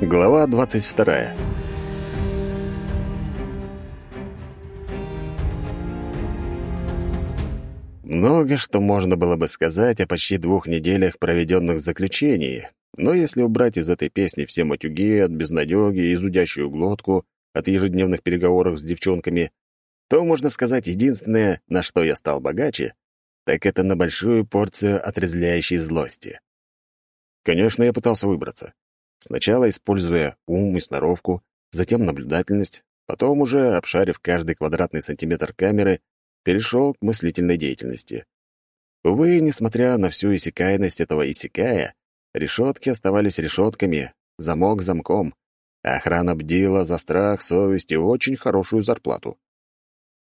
Глава 22. Много что можно было бы сказать о почти двух неделях, проведенных в заключении, но если убрать из этой песни все матюги от безнадёги и зудящую глотку от ежедневных переговоров с девчонками, то можно сказать единственное, на что я стал богаче, так это на большую порцию отрезвляющей злости. Конечно, я пытался выбраться. Сначала используя ум и сноровку, затем наблюдательность, потом уже, обшарив каждый квадратный сантиметр камеры, перешел к мыслительной деятельности. Увы, несмотря на всю иссякайность этого иссякая, решетки оставались решетками, замок замком, а охрана бдила за страх, совесть и очень хорошую зарплату.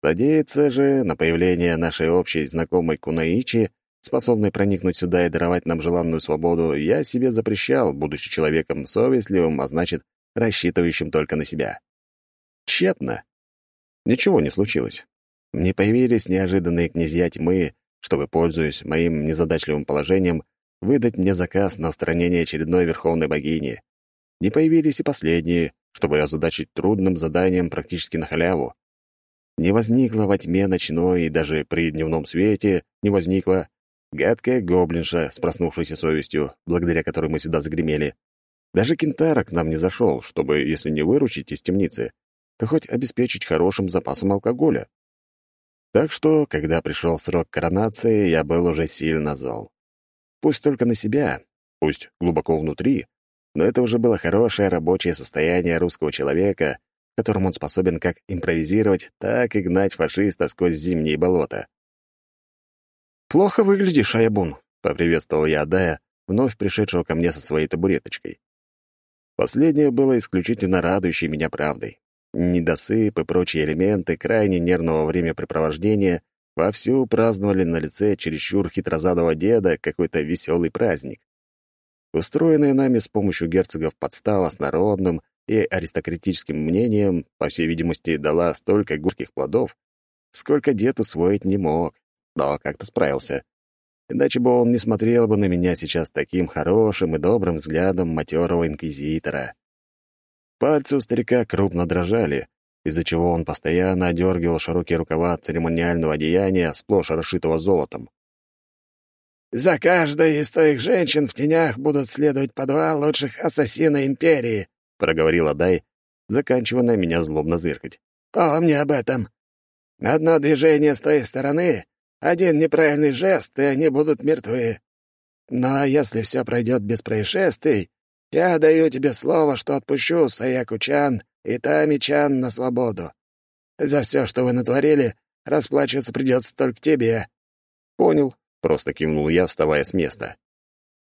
Надеяться же на появление нашей общей знакомой Кунаичи, способной проникнуть сюда и даровать нам желанную свободу, я себе запрещал, будучи человеком совестливым, а значит, рассчитывающим только на себя. Тщетно. Ничего не случилось. Не появились неожиданные князья тьмы, чтобы, пользуясь моим незадачливым положением, выдать мне заказ на устранение очередной верховной богини. Не появились и последние, чтобы озадачить трудным заданием практически на халяву не возникло во тьме ночной и даже при дневном свете не возникла гадкая гоблинша с проснувшейся совестью, благодаря которой мы сюда загремели. Даже Кентара к нам не зашел, чтобы, если не выручить из темницы, то хоть обеспечить хорошим запасом алкоголя. Так что, когда пришел срок коронации, я был уже сильно зол. Пусть только на себя, пусть глубоко внутри, но это уже было хорошее рабочее состояние русского человека, которым он способен как импровизировать, так и гнать фашиста сквозь зимние болота. «Плохо выглядишь, Аябун», — поприветствовал я Адая, вновь пришедшего ко мне со своей табуреточкой. Последнее было исключительно радующей меня правдой. Недосып и прочие элементы крайне нервного времяпрепровождения вовсю праздновали на лице чересчур хитрозадого деда какой-то веселый праздник. Устроенная нами с помощью герцогов подстава с народным и аристократическим мнением, по всей видимости, дала столько горьких плодов, сколько дед усвоить не мог, но как-то справился. Иначе бы он не смотрел бы на меня сейчас таким хорошим и добрым взглядом матерого инквизитора. Пальцы у старика крупно дрожали, из-за чего он постоянно одергивал широкие рукава церемониального одеяния, сплошь расшитого золотом. «За каждой из твоих женщин в тенях будут следовать по два лучших ассасина Империи», — проговорила Дай, заканчивая на меня злобно зыркать. «Помни об этом. Одно движение с твоей стороны, один неправильный жест, и они будут мертвы. Но если все пройдет без происшествий, я даю тебе слово, что отпущу Саяку-чан и Тами-чан на свободу. За все, что вы натворили, расплачиваться придется только тебе». «Понял», — просто кивнул я, вставая с места.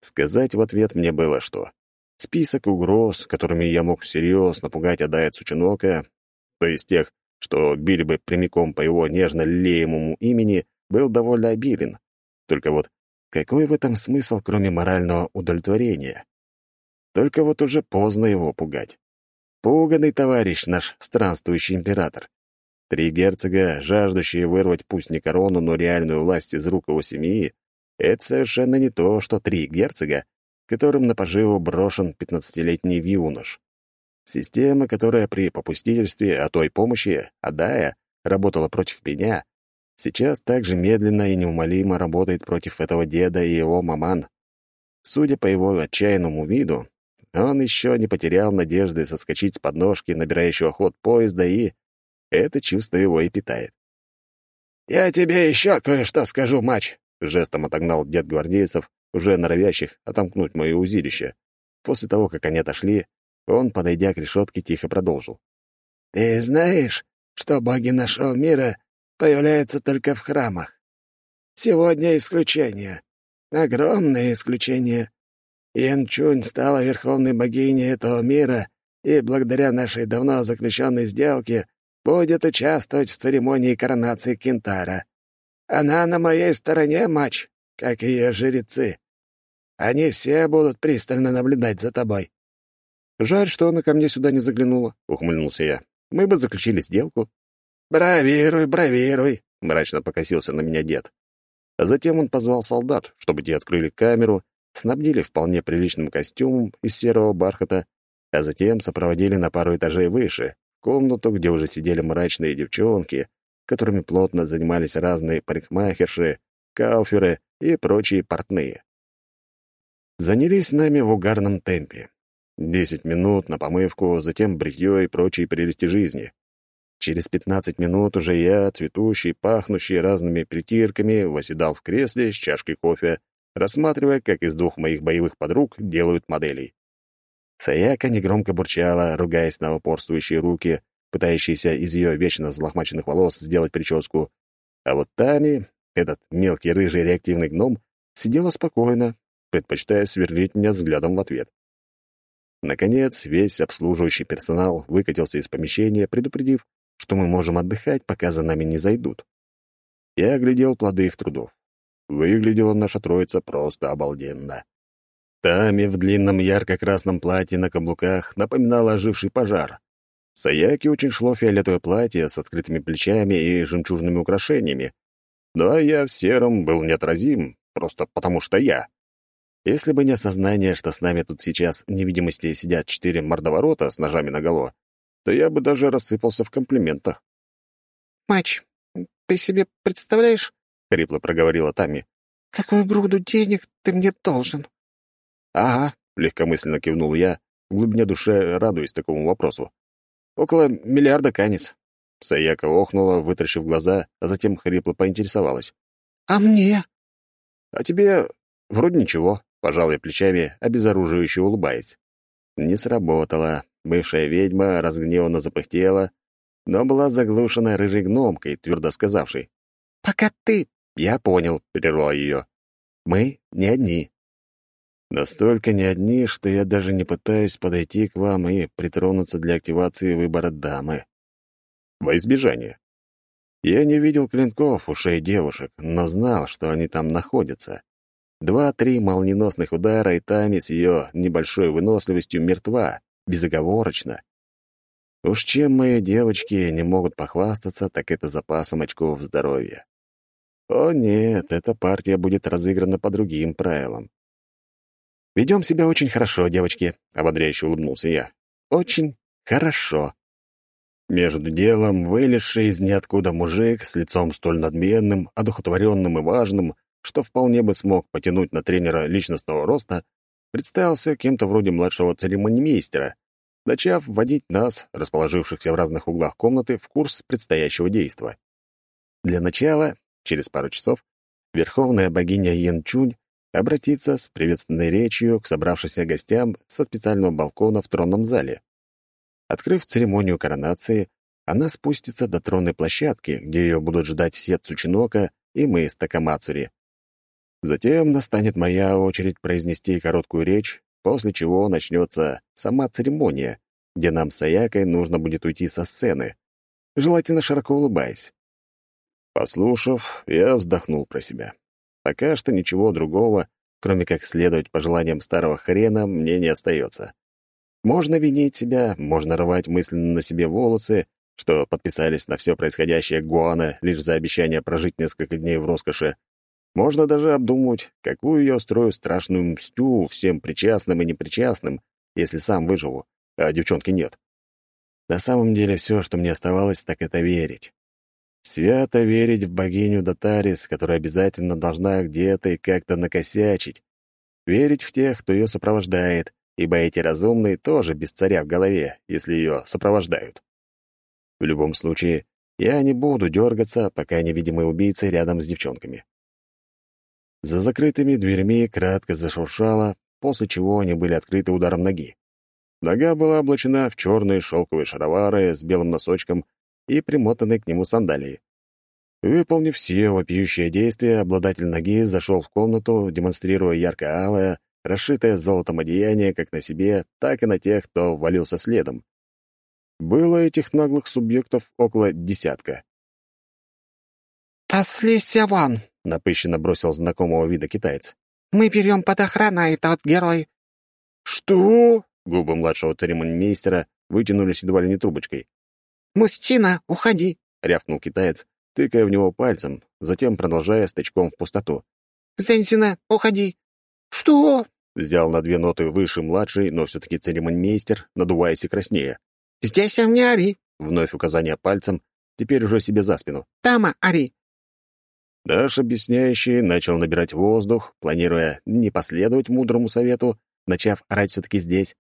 Сказать в ответ мне было что. Список угроз, которыми я мог всерьез напугать Адая Цучинока, то есть тех, что били бы прямиком по его нежно леемому имени, был довольно обилен. Только вот какой в этом смысл, кроме морального удовлетворения? Только вот уже поздно его пугать. Пуганный товарищ наш странствующий император. Три герцога, жаждущие вырвать пусть не корону, но реальную власть из рук его семьи, это совершенно не то, что три герцога, которым на поживу брошен пятнадцатилетний юнош. Система, которая при попустительстве, а той помощи, Адая, работала против меня, сейчас также медленно и неумолимо работает против этого деда и его маман. Судя по его отчаянному виду, он еще не потерял надежды соскочить с подножки набирающего ход поезда, и это чувство его и питает. «Я тебе еще кое-что скажу, мач!» — жестом отогнал дед гвардейцев, уже норовящих отомкнуть мое узилище. После того, как они отошли, он, подойдя к решетке, тихо продолжил. «Ты знаешь, что боги нашего мира появляются только в храмах? Сегодня исключение. Огромное исключение. Янчунь стала верховной богиней этого мира и, благодаря нашей давно заключенной сделке, будет участвовать в церемонии коронации Кентара. Она на моей стороне, матч, как и ее жрецы. Они все будут пристально наблюдать за тобой». «Жаль, что она ко мне сюда не заглянула», — ухмыльнулся я. «Мы бы заключили сделку». «Бравируй, бравируй», — мрачно покосился на меня дед. Затем он позвал солдат, чтобы те открыли камеру, снабдили вполне приличным костюмом из серого бархата, а затем сопроводили на пару этажей выше, в комнату, где уже сидели мрачные девчонки, которыми плотно занимались разные парикмахерши, кауферы и прочие портные. Занялись нами в угарном темпе. Десять минут на помывку, затем бритье и прочие прелести жизни. Через пятнадцать минут уже я, цветущий, пахнущий разными притирками, восседал в кресле с чашкой кофе, рассматривая, как из двух моих боевых подруг делают моделей. Саяка негромко бурчала, ругаясь на упорствующие руки, пытающиеся из ее вечно взлохмаченных волос сделать прическу. А вот Тами, этот мелкий рыжий реактивный гном, сидела спокойно, предпочитая сверлить меня взглядом в ответ. Наконец, весь обслуживающий персонал выкатился из помещения, предупредив, что мы можем отдыхать, пока за нами не зайдут. Я оглядел плоды их трудов. Выглядела наша троица просто обалденно. Тами в длинном ярко-красном платье на каблуках напоминала оживший пожар. Саяки очень шло фиолетовое платье с открытыми плечами и жемчужными украшениями. Ну а я в сером был неотразим, просто потому что я. Если бы не осознание, что с нами тут сейчас невидимости сидят четыре мордоворота с ножами наголо, то я бы даже рассыпался в комплиментах. «Мач, ты себе представляешь?» — хрипло проговорила Тами. «Какую груду денег ты мне должен?» «Ага», — легкомысленно кивнул я, в глубине души радуясь такому вопросу. «Около миллиарда канис». Саяка охнула, вытращив глаза, а затем хрипло поинтересовалась. «А мне?» «А тебе вроде ничего», — пожал я плечами, обезоруживающе улыбаясь. Не сработало. Бывшая ведьма разгневанно запыхтела, но была заглушена рыжей гномкой, твердо сказавшей. «Пока ты...» «Я понял», — прервал ее. «Мы не одни». Настолько не одни, что я даже не пытаюсь подойти к вам и притронуться для активации выбора дамы. Во избежание. Я не видел клинков ушей девушек, но знал, что они там находятся. Два-три молниеносных удара, и Тами с ее небольшой выносливостью мертва, безоговорочно. Уж чем мои девочки не могут похвастаться, так это запасом очков здоровья. О нет, эта партия будет разыграна по другим правилам. «Ведем себя очень хорошо, девочки», — ободряюще улыбнулся я. «Очень хорошо». Между делом вылезший из ниоткуда мужик с лицом столь надменным, одухотворенным и важным, что вполне бы смог потянуть на тренера личностного роста, представился кем-то вроде младшего церемонимейстера, начав вводить нас, расположившихся в разных углах комнаты, в курс предстоящего действа. Для начала, через пару часов, верховная богиня Янчунь обратиться с приветственной речью к собравшимся гостям со специального балкона в тронном зале. Открыв церемонию коронации, она спустится до тронной площадки, где ее будут ждать все Цучинока и мы с Такамацури. Затем настанет моя очередь произнести короткую речь, после чего начнется сама церемония, где нам с Аякой нужно будет уйти со сцены, желательно широко улыбаясь. Послушав, я вздохнул про себя. Пока что ничего другого, кроме как следовать пожеланиям старого хрена, мне не остается. Можно винить себя, можно рвать мысленно на себе волосы, что подписались на все происходящее Гуана лишь за обещание прожить несколько дней в роскоши. Можно даже обдумывать, какую я устрою страшную мстю всем причастным и непричастным, если сам выживу, а девчонки нет. На самом деле все, что мне оставалось, так это верить. Свято верить в богиню Датарис, которая обязательно должна где-то и как-то накосячить. Верить в тех, кто ее сопровождает, ибо эти разумные тоже без царя в голове, если ее сопровождают. В любом случае, я не буду дергаться, пока невидимые убийцы рядом с девчонками. За закрытыми дверьми кратко зашуршало, после чего они были открыты ударом ноги. Нога была облачена в черные шелковые шаровары с белым носочком и примотанной к нему сандалии. Выполнив все вопиющие действия, обладатель ноги зашел в комнату, демонстрируя ярко-алое, расшитое золотом одеяние как на себе, так и на тех, кто ввалился следом. Было этих наглых субъектов около десятка. «Послися вон!» — напыщенно бросил знакомого вида китаец. «Мы берем под охраной тот герой». «Что?» — губы младшего церемонимейстера вытянулись едва ли не трубочкой. «Мужчина, уходи!» — рявкнул китаец, тыкая в него пальцем, затем продолжая стычком в пустоту. «Зенсина, уходи!» «Что?» Взял на две ноты выше младший, но все-таки церемонмейстер, надуваясь и краснея. «Здесь не ори!» — вновь указание пальцем, теперь уже себе за спину. «Тама, ори!» Даш, объясняющий, начал набирать воздух, планируя не последовать мудрому совету, начав орать все-таки здесь,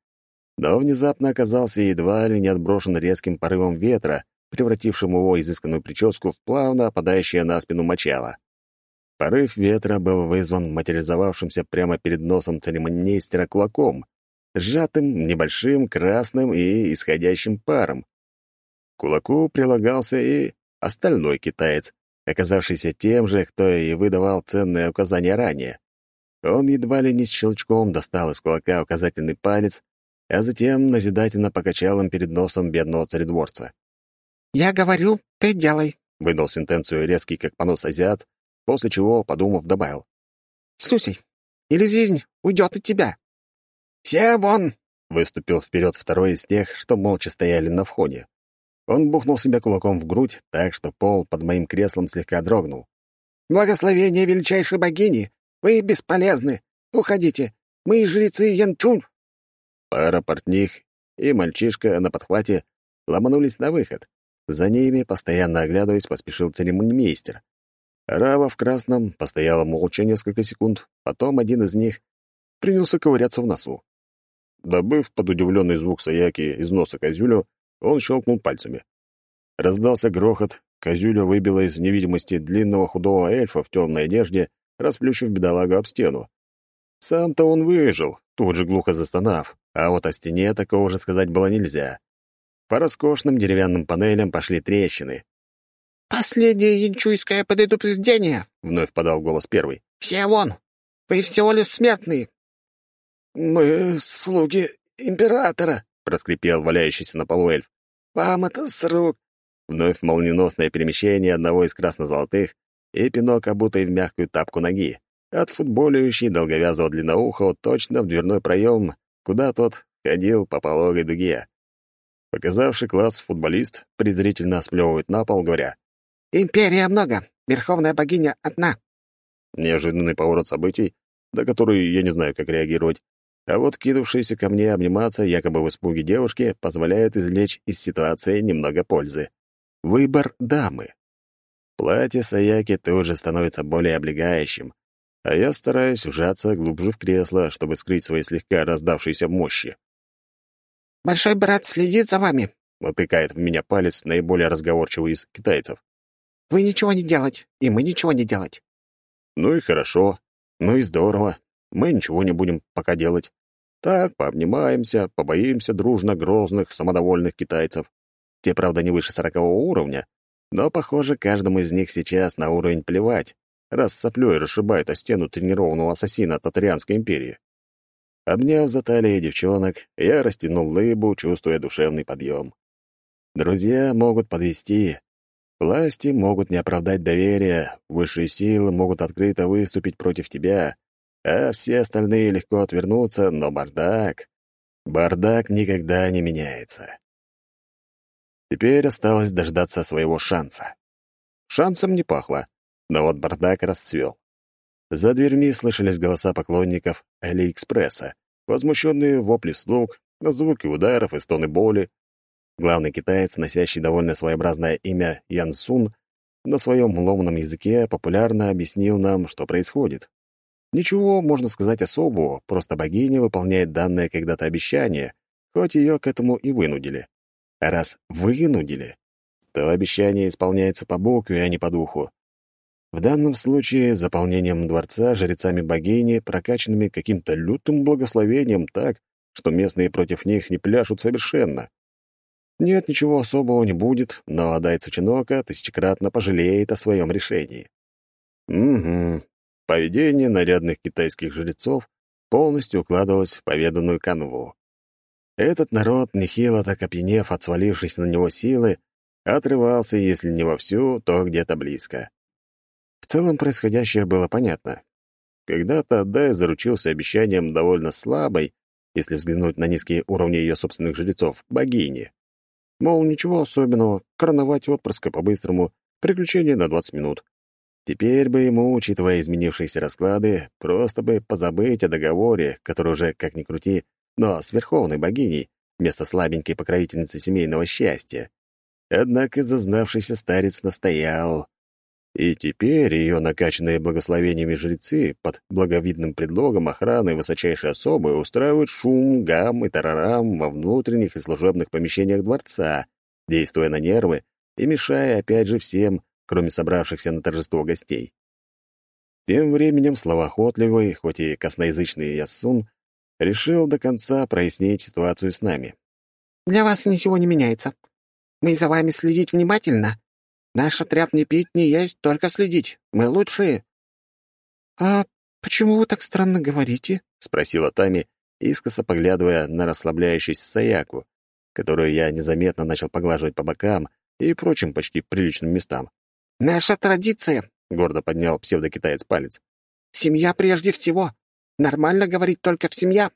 но внезапно оказался едва ли не отброшен резким порывом ветра, превратившим его изысканную прическу в плавно опадающее на спину мочало. Порыв ветра был вызван материализовавшимся прямо перед носом церемонийстера кулаком, сжатым, небольшим, красным и исходящим паром. К кулаку прилагался и остальной китаец, оказавшийся тем же, кто и выдавал ценные указания ранее. Он едва ли не с щелчком достал из кулака указательный палец, а затем назидательно покачал им перед носом бедного царедворца. «Я говорю, ты делай», — выдал сентенцию резкий, как понос азиат, после чего, подумав, добавил. «Слушай, или жизнь уйдет от тебя». «Все вон!» — выступил вперед второй из тех, что молча стояли на входе. Он бухнул себя кулаком в грудь, так что пол под моим креслом слегка дрогнул. «Благословение величайшей богини! Вы бесполезны! Уходите! Мы жрецы Янчун!» Пара портних и мальчишка на подхвате ломанулись на выход. За ними, постоянно оглядываясь, поспешил церемонимейстер. Рава в красном постояла молча несколько секунд, потом один из них принялся ковыряться в носу. Добыв под удивленный звук Саяки из носа козюлю, он щелкнул пальцами. Раздался грохот, козюля выбила из невидимости длинного худого эльфа в темной одежде, расплющив бедолагу об стену. Сам-то он выжил, тут же глухо застонав, а вот о стене такого же сказать было нельзя. По роскошным деревянным панелям пошли трещины. «Последнее янчуйское предупреждение!» — вновь подал голос первый. «Все вон! Вы всего лишь смертные!» «Мы слуги императора!» — проскрипел валяющийся на полу эльф. «Вам это с рук!» Вновь молниеносное перемещение одного из красно-золотых и пинок, обутый в мягкую тапку ноги. Отфутболивающий долговязого длинноухого точно в дверной проем, куда тот ходил по пологой дуге. Показавший класс футболист презрительно сплевывает на пол, говоря «Империя много, верховная богиня одна». Неожиданный поворот событий, до которой я не знаю, как реагировать, а вот кинувшиеся ко мне обниматься якобы в испуге девушки позволяют извлечь из ситуации немного пользы. Выбор дамы. Платье Саяки тоже становится более облегающим, а я стараюсь вжаться глубже в кресло, чтобы скрыть свои слегка раздавшиеся мощи. «Большой брат следит за вами», — утыкает в меня палец наиболее разговорчивый из китайцев. «Вы ничего не делать, и мы ничего не делать». «Ну и хорошо. Ну и здорово. Мы ничего не будем пока делать. Так, пообнимаемся, побоимся дружно грозных, самодовольных китайцев. Те, правда, не выше сорокового уровня, но, похоже, каждому из них сейчас на уровень плевать, раз соплёй расшибает о стену тренированного ассасина Татарианской империи. Обняв за талии девчонок, я растянул лыбу, чувствуя душевный подъем. Друзья могут подвести, власти могут не оправдать доверие, высшие силы могут открыто выступить против тебя, а все остальные легко отвернутся, но бардак... Бардак никогда не меняется. Теперь осталось дождаться своего шанса. Шансом не пахло, но вот бардак расцвел. За дверьми слышались голоса поклонников Алиэкспресса, возмущенные вопли слуг, звуки ударов и стоны боли. Главный китаец, носящий довольно своеобразное имя Ян Сун, на своем ломаном языке популярно объяснил нам, что происходит. Ничего, можно сказать, особого, просто богиня выполняет данное когда-то обещание, хоть ее к этому и вынудили. А раз вынудили, то обещание исполняется по букве, а не по духу. В данном случае заполнением дворца жрецами богини, прокачанными каким-то лютым благословением так, что местные против них не пляшут совершенно. Нет, ничего особого не будет, но Адай Цучинока тысячекратно пожалеет о своем решении. Угу. Поведение нарядных китайских жрецов полностью укладывалось в поведанную канву. Этот народ, нехило так опьянев от свалившейся на него силы, отрывался, если не вовсю, то где-то близко. В целом происходящее было понятно. Когда-то Аддай заручился обещанием довольно слабой, если взглянуть на низкие уровни ее собственных жрецов, богини. Мол, ничего особенного, короновать отпрыска по-быстрому, приключение на 20 минут. Теперь бы ему, учитывая изменившиеся расклады, просто бы позабыть о договоре, который уже, как ни крути, но с верховной богиней, вместо слабенькой покровительницы семейного счастья. Однако зазнавшийся старец настоял. И теперь ее накачанные благословениями жрецы под благовидным предлогом охраны высочайшей особы устраивают шум, гам и тарарам во внутренних и служебных помещениях дворца, действуя на нервы и мешая опять же всем, кроме собравшихся на торжество гостей. Тем временем словоохотливый, хоть и косноязычный Яссун, решил до конца прояснить ситуацию с нами. «Для вас ничего не меняется. Мы за вами следить внимательно, Наш отряд не пить, не есть, только следить. Мы лучшие». «А почему вы так странно говорите?» — спросила Тами, искоса поглядывая на расслабляющуюся Саяку, которую я незаметно начал поглаживать по бокам и прочим почти приличным местам. «Наша традиция», — гордо поднял псевдокитаец палец. «Семья прежде всего. Нормально говорить только в семья».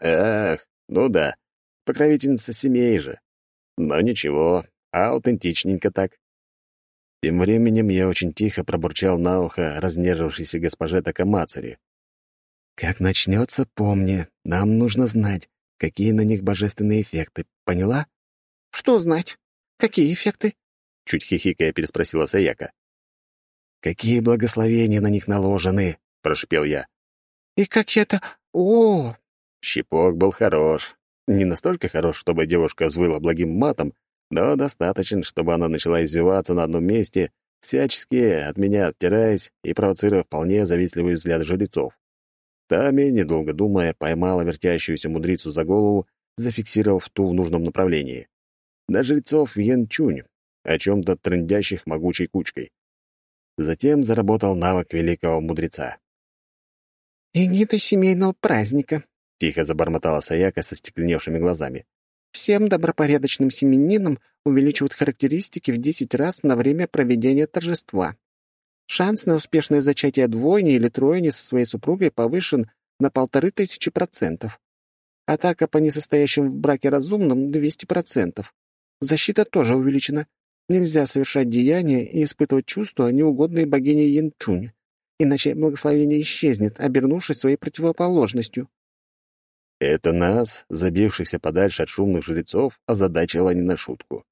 «Эх, ну да, покровительница семей же. Но ничего, аутентичненько так». Тем временем я очень тихо пробурчал на ухо разнервившейся госпоже Такамацари. «Как начнется, помни, нам нужно знать, какие на них божественные эффекты. Поняла?» «Что знать? Какие эффекты?» Чуть хихикая переспросила Саяка. «Какие благословения на них наложены?» — прошипел я. «И как это... О!» Щипок был хорош. Не настолько хорош, чтобы девушка взвыла благим матом, но достаточно, чтобы она начала извиваться на одном месте, всячески от меня оттираясь и провоцируя вполне завистливый взгляд жрецов. Тами, недолго думая, поймала вертящуюся мудрицу за голову, зафиксировав ту в нужном направлении. На жрецов Йен-Чунь, о чем-то трындящих могучей кучкой. Затем заработал навык великого мудреца. «Игниты семейного праздника», — тихо забормотала Саяка со стекленевшими глазами. Всем добропорядочным семенинам увеличивают характеристики в 10 раз на время проведения торжества. Шанс на успешное зачатие двойни или тройни со своей супругой повышен на полторы тысячи процентов. Атака по несостоящим в браке разумным — 200 процентов. Защита тоже увеличена. Нельзя совершать деяния и испытывать чувства, неугодные богине Янчунь, иначе благословение исчезнет, обернувшись своей противоположностью. Это нас, забившихся подальше от шумных жрецов, озадачило не на шутку.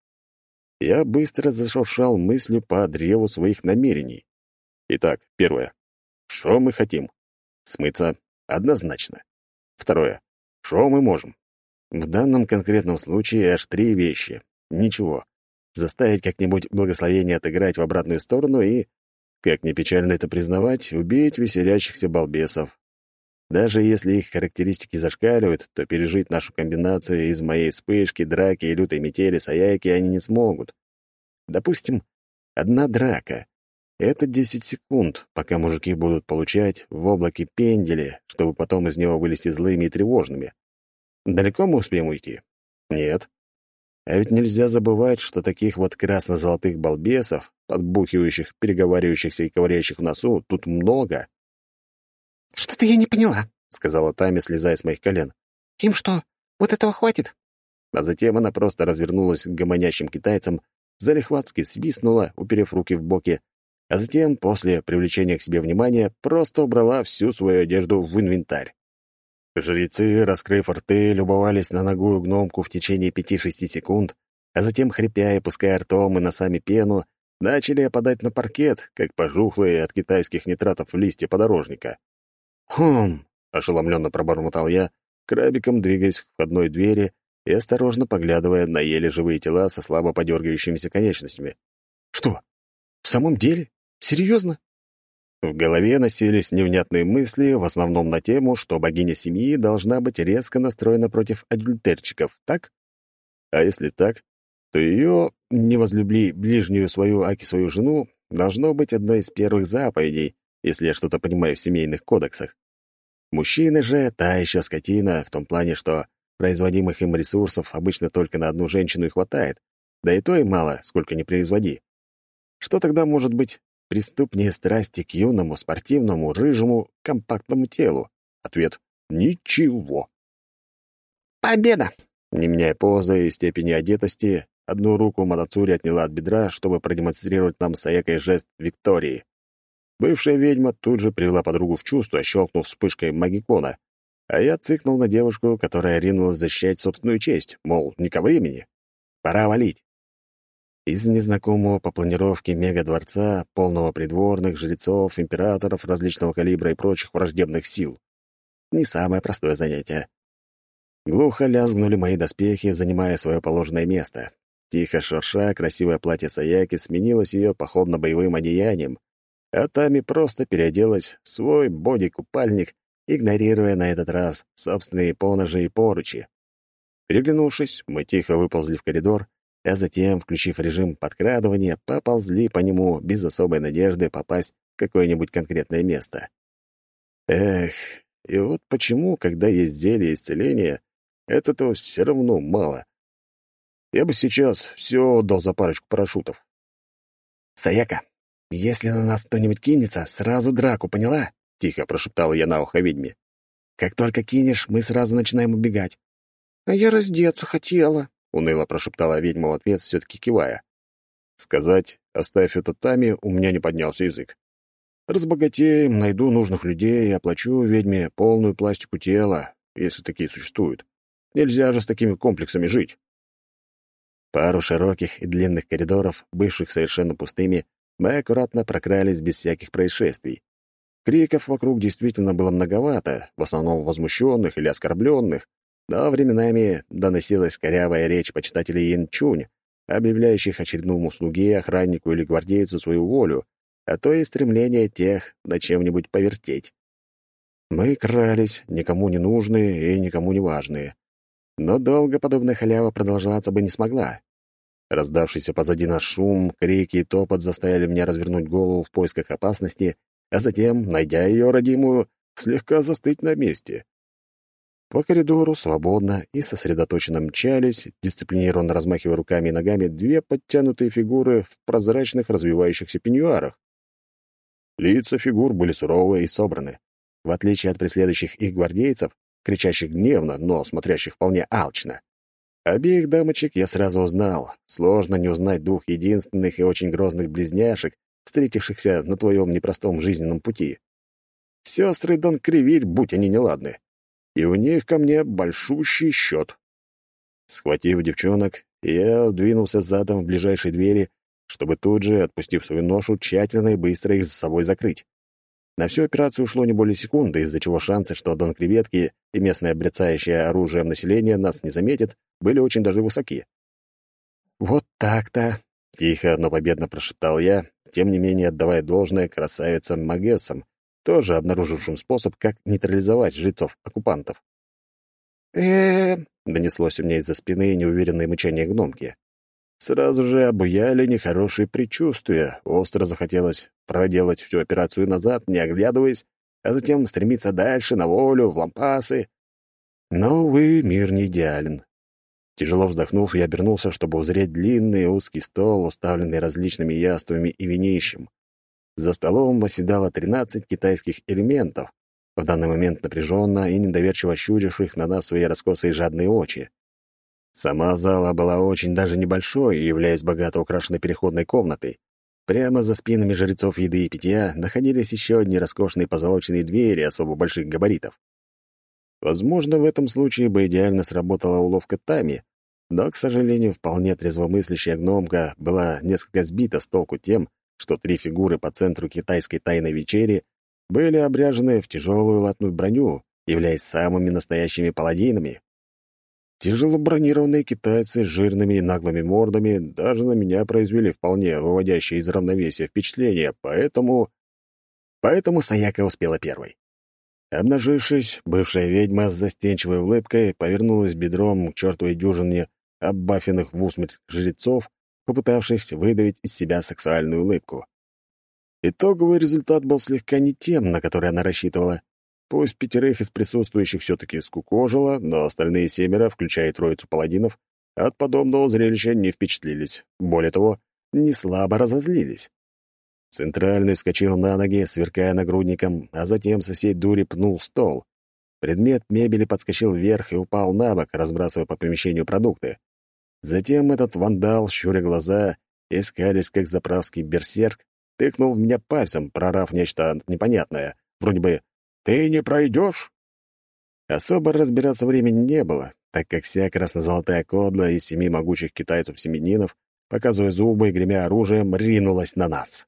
Я быстро зашуршал мыслью по древу своих намерений. Итак, первое. Что мы хотим? Смыться однозначно. Второе. Что мы можем? В данном конкретном случае аж три вещи. Ничего. Заставить как-нибудь благословение отыграть в обратную сторону и, как ни печально это признавать, убить веселящихся балбесов, даже если их характеристики зашкаливают, то пережить нашу комбинацию из моей вспышки, драки и лютой метели Саяки они не смогут. Допустим, одна драка. Это 10 секунд, пока мужики будут получать в облаке пендели, чтобы потом из него вылезти злыми и тревожными. Далеко мы успеем уйти? Нет. А ведь нельзя забывать, что таких вот красно-золотых балбесов, подбухивающих, переговаривающихся и ковыряющих в носу, тут много. «Что-то я не поняла», — сказала Тами, слезая с моих колен. «Им что, вот этого хватит?» А затем она просто развернулась к гомонящим китайцам, залихватски свистнула, уперев руки в боки, а затем, после привлечения к себе внимания, просто убрала всю свою одежду в инвентарь. Жрецы, раскрыв рты, любовались на ногую гномку в течение пяти-шести секунд, а затем, хрипя и пуская ртом и носами пену, начали опадать на паркет, как пожухлые от китайских нитратов листья подорожника. «Хм!» — ошеломленно пробормотал я, крабиком двигаясь к входной двери и осторожно поглядывая на еле живые тела со слабо подергивающимися конечностями. «Что? В самом деле? Серьезно?» В голове носились невнятные мысли, в основном на тему, что богиня семьи должна быть резко настроена против адюльтерчиков, так? А если так, то ее «не возлюбли ближнюю свою, аки свою жену» должно быть одной из первых заповедей, если я что-то понимаю в семейных кодексах. Мужчины же — та еще скотина, в том плане, что производимых им ресурсов обычно только на одну женщину и хватает, да и то и мало, сколько ни производи. Что тогда может быть преступнее страсти к юному, спортивному, рыжему, компактному телу? Ответ — ничего. «Победа!» Не меняя позы и степени одетости, одну руку Матацури отняла от бедра, чтобы продемонстрировать нам с Аякой жест Виктории. Бывшая ведьма тут же привела подругу в чувство, щелкнув вспышкой магикона, а я цыкнул на девушку, которая ринулась защищать собственную честь, мол, не ко времени. Пора валить. Из незнакомого по планировке мега-дворца, полного придворных, жрецов, императоров различного калибра и прочих враждебных сил. Не самое простое занятие. Глухо лязгнули мои доспехи, занимая свое положенное место. Тихо шурша, красивое платье Саяки сменилось ее походно-боевым одеянием, а Тами просто переоделась в свой боди-купальник, игнорируя на этот раз собственные поножи и поручи. Переглянувшись, мы тихо выползли в коридор, а затем, включив режим подкрадывания, поползли по нему без особой надежды попасть в какое-нибудь конкретное место. Эх, и вот почему, когда есть зелье исцеления, этого все равно мало. Я бы сейчас все отдал за парочку парашютов. «Саяка, если на нас кто-нибудь кинется, сразу драку, поняла?» — тихо прошептала я на ухо ведьме. «Как только кинешь, мы сразу начинаем убегать. «А я раздеться хотела», — уныло прошептала ведьма в ответ, все-таки кивая. Сказать «оставь это Тами» у меня не поднялся язык. Разбогатеем, найду нужных людей и оплачу ведьме полную пластику тела, если такие существуют. Нельзя же с такими комплексами жить. Пару широких и длинных коридоров, бывших совершенно пустыми, мы аккуратно прокрались без всяких происшествий. Криков вокруг действительно было многовато, в основном возмущенных или оскорбленных, но временами доносилась корявая речь почитателей Янчунь, объявляющих очередному слуге, охраннику или гвардейцу свою волю, а то и стремление тех на чем-нибудь повертеть. Мы крались, никому не нужные и никому не важные. Но долго подобная халява продолжаться бы не смогла. Раздавшийся позади нас шум, крики и топот заставили меня развернуть голову в поисках опасности, а затем, найдя ее родимую, слегка застыть на месте. По коридору свободно и сосредоточенно мчались, дисциплинированно размахивая руками и ногами, две подтянутые фигуры в прозрачных развивающихся пеньюарах. Лица фигур были суровые и собраны. В отличие от преследующих их гвардейцев, кричащих гневно, но смотрящих вполне алчно. Обеих дамочек я сразу узнал. Сложно не узнать двух единственных и очень грозных близняшек, встретившихся на твоем непростом жизненном пути. Сестры Дон Кривиль, будь они неладны и у них ко мне большущий счет. Схватив девчонок, я двинулся задом в ближайшей двери, чтобы тут же, отпустив свою ношу, тщательно и быстро их за собой закрыть. На всю операцию ушло не более секунды, из-за чего шансы, что Дон Креветки и местное брецающее оружием население нас не заметят, были очень даже высоки. «Вот так-то!» — тихо, но победно прошептал я, тем не менее отдавая должное красавицам Магессам, тоже обнаружившим способ, как нейтрализовать жрецов-оккупантов. э донеслось у меня из-за спины неуверенное мычание гномки. Сразу же обуяли нехорошие предчувствия. Остро захотелось проделать всю операцию назад, не оглядываясь, а затем стремиться дальше, на волю, в лампасы. Но, увы, мир не идеален. Тяжело вздохнув, я обернулся, чтобы узреть длинный узкий стол, уставленный различными яствами и винищем. За столом восседало 13 китайских элементов, в данный момент напряженно и недоверчиво щуривших на нас свои раскосые жадные очи. Сама зала была очень даже небольшой, являясь богато украшенной переходной комнатой. Прямо за спинами жрецов еды и питья находились еще одни роскошные позолоченные двери особо больших габаритов. Возможно, в этом случае бы идеально сработала уловка Тами, но, к сожалению, вполне трезвомыслящая гномка была несколько сбита с толку тем, что три фигуры по центру китайской тайной вечери были обряжены в тяжелую латную броню, являясь самыми настоящими паладинами. Тяжелобронированные китайцы с жирными и наглыми мордами даже на меня произвели вполне выводящее из равновесия впечатление, поэтому... Поэтому Саяка успела первой. Обнажившись, бывшая ведьма с застенчивой улыбкой повернулась бедром к чертовой дюжине оббафенных в усмерть жрецов попытавшись выдавить из себя сексуальную улыбку. Итоговый результат был слегка не тем, на который она рассчитывала. Пусть пятерых из присутствующих все-таки скукожило, но остальные семеро, включая троицу паладинов, от подобного зрелища не впечатлились. Более того, не слабо разозлились. Центральный вскочил на ноги, сверкая нагрудником, а затем со всей дури пнул стол. Предмет мебели подскочил вверх и упал на бок, разбрасывая по помещению продукты. Затем этот вандал, щуря глаза, искались, как заправский берсерк, тыкнул в меня пальцем, прорав нечто непонятное, вроде бы «Ты не пройдешь?» Особо разбираться времени не было, так как вся красно-золотая кодла из семи могучих китайцев-семенинов, показывая зубы и гремя оружием, ринулась на нас.